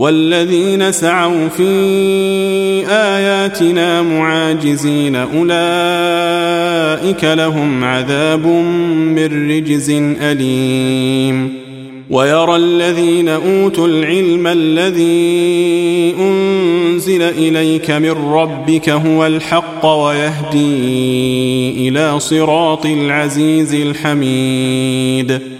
والذين سعوا في آياتنا معاجزين أولئك لهم عذاب من رجز أليم. ويرى الذين أوتوا العلم الذي أنزل إليك من ربك هو الحق ويهدي إلى صراط العزيز الحميد.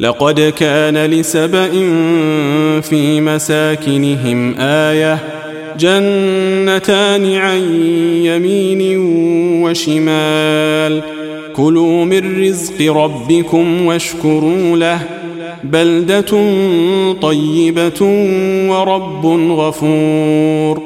لقد كان لسبإ في مساكنهم آية جنتان عن يمين وشمال. كلوا من رزق ربكم واشكروا له. بلدة طيبة ورب غفور.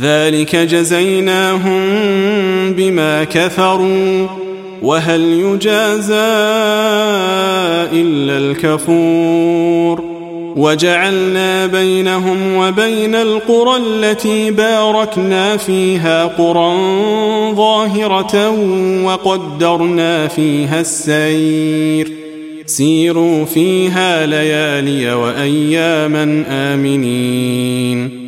ذلك جزيناهم بما كفروا وهل يجازى إلا الكفور. وجعلنا بينهم وبين القرى التي باركنا فيها قرى ظاهرة وقدرنا فيها السير. سيروا فيها ليالي وأياما آمنين.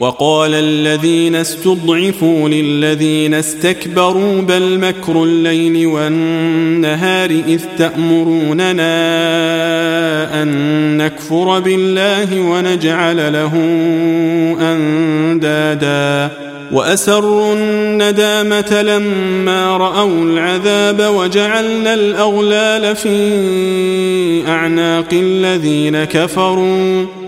وقال الذين استضعفوا للذين استكبروا بل مكر الليل والنهار إذ تأمروننا أن نكفر بالله ونجعل له أندادا. وأسروا الندامة لما رأوا العذاب وجعلنا الأغلال في أعناق الذين كفروا.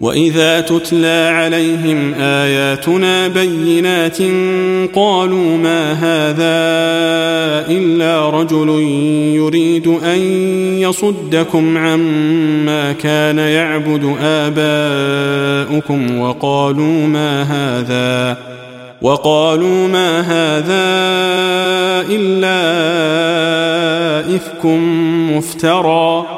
وإذا تتلى عليهم آياتنا بينات قالوا ما هذا إلا رجل يريد أن يصدكم عما كان يعبد آباؤكم وقالوا ما هذا وقالوا ما هذا إلا إفك مفترى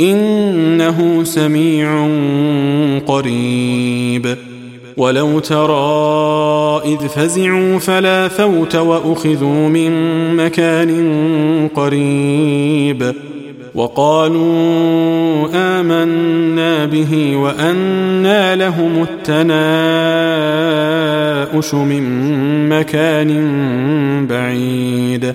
إنه سميع قريب. ولو ترى إذ فزعوا فلا فوت وأخذوا من مكان قريب. وقالوا آمنا به وأنا لهم التناؤش من مكان بعيد.